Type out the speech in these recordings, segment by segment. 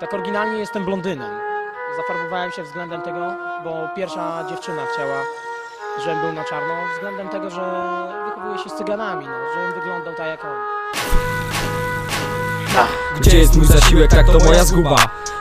Tak oryginalnie jestem blondynem. Zafarbowałem się względem tego, bo pierwsza dziewczyna chciała, żebym był na czarno, względem tego, że wychowuję się z cyganami, no, żebym wyglądał tak jak on. Gdzie jest mój zasiłek, tak to moja zguba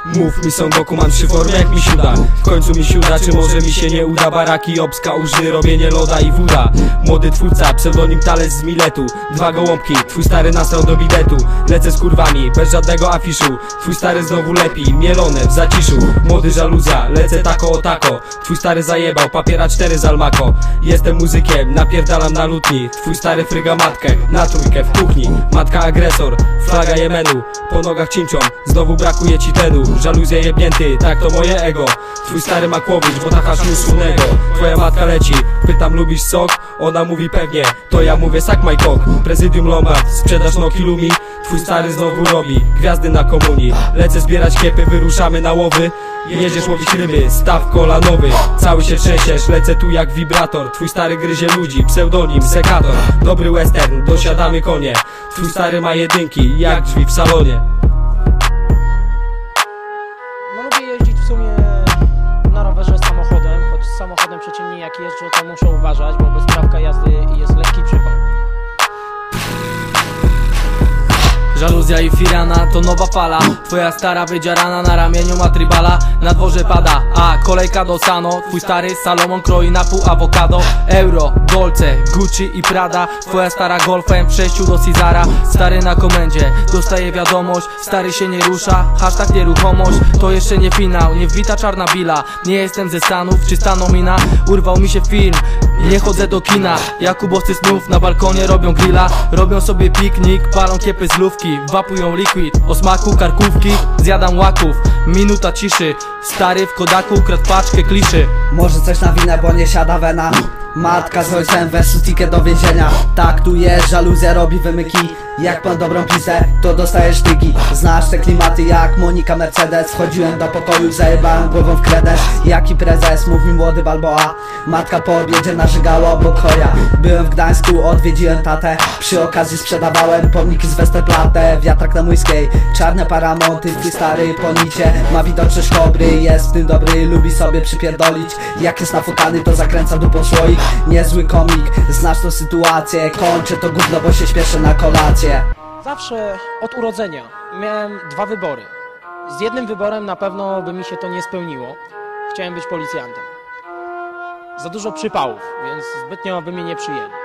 Mów mi Son Goku, mam przy formie jak mi się uda. W końcu mi się uda, czy może mi się nie uda? Baraki, obska, użny, robienie loda i woda Młody twórca, pseudonim Tales z Miletu. Dwa gołąbki, twój stary nasrał do bidetu. Lecę z kurwami, bez żadnego afiszu. Twój stary znowu lepi, mielone w zaciszu. Młody żaluzja, lecę tako o tako. Twój stary zajebał, papiera cztery z Almako. Jestem muzykiem, napierdalam na lutni. Twój stary fryga matkę, na trójkę w kuchni. Matka agresor, flaga Jemenu. Po nogach cincią, znowu brakuje ci tlenu Żaluzja jebnięty, tak to moje ego. Twój stary ma kłowicz, bo tachasz mu szumnego Twoja matka leci, pytam lubisz sok? Ona mówi pewnie, to ja mówię sak my cock. Prezydium Lombard, sprzedaż no kilumi Twój stary znowu robi, gwiazdy na komunii. Lecę zbierać kiepy, wyruszamy na łowy. Jedziesz łowić ryby, staw kolanowy. Cały się trzęsiesz, lecę tu jak wibrator. Twój stary gryzie ludzi, pseudonim, sekator Dobry western, dosiadamy konie. Twój stary ma jedynki, jak drzwi w salonie w sumie na rowerze samochodem, choć samochodem przeciętnie jak jeżdżę, to muszę uważać, bo bez prawka jazdy jest lekki przypał. Żaluzja i firana to nowa fala. Twoja stara wydziarana na ramieniu ma tribala Na dworze pada, a kolejka do Sano. Twój stary Salomon kroi na pół awokado. Euro, Dolce, Gucci i Prada. Twoja stara golfem w przejściu do Cezara. Stary na komendzie, dostaje wiadomość. Stary się nie rusza, hashtag nieruchomość. To jeszcze nie finał, nie wbita czarna bila Nie jestem ze Stanów, czysta nomina. Urwał mi się film, nie chodzę do kina Jakubowcy snów na balkonie robią grilla. Robią sobie piknik, palą kiepy z lówki Wapują liquid, o smaku karkówki Zjadam łaków, minuta ciszy Stary w kodaku ukradł paczkę kliszy. Może coś na winę, bo nie siada wena. Matka z ojcem versus ticket do więzienia. Tak tu jest, żaluzja robi wymyki Jak pan dobrą pizzę, to dostajesz tygi Znasz te klimaty jak Monika Mercedes. Wchodziłem do pokoju, zajebałem głową w kredę Jaki prezes, mów mi młody Balboa. Matka po obiedzie narzygała obok choja. Byłem w Gdańsku, odwiedziłem tatę. Przy okazji sprzedawałem pomniki z Westerplatte. Wiatrak na Młyskiej, czarne paramonty Twój stary ponicie, ma widoczność kobry Jest w tym dobry, lubi sobie przypierdolić. Jak jest nafukany, to zakręca dupą słoik. Niezły komik, znasz tą sytuację. Kończę to gówno, bo się śpieszę na kolację Zawsze od urodzenia miałem dwa wybory. Z jednym wyborem na pewno by mi się to nie spełniło. Chciałem być policjantem. Za dużo przypałów, więc zbytnio by mnie nie przyjęli.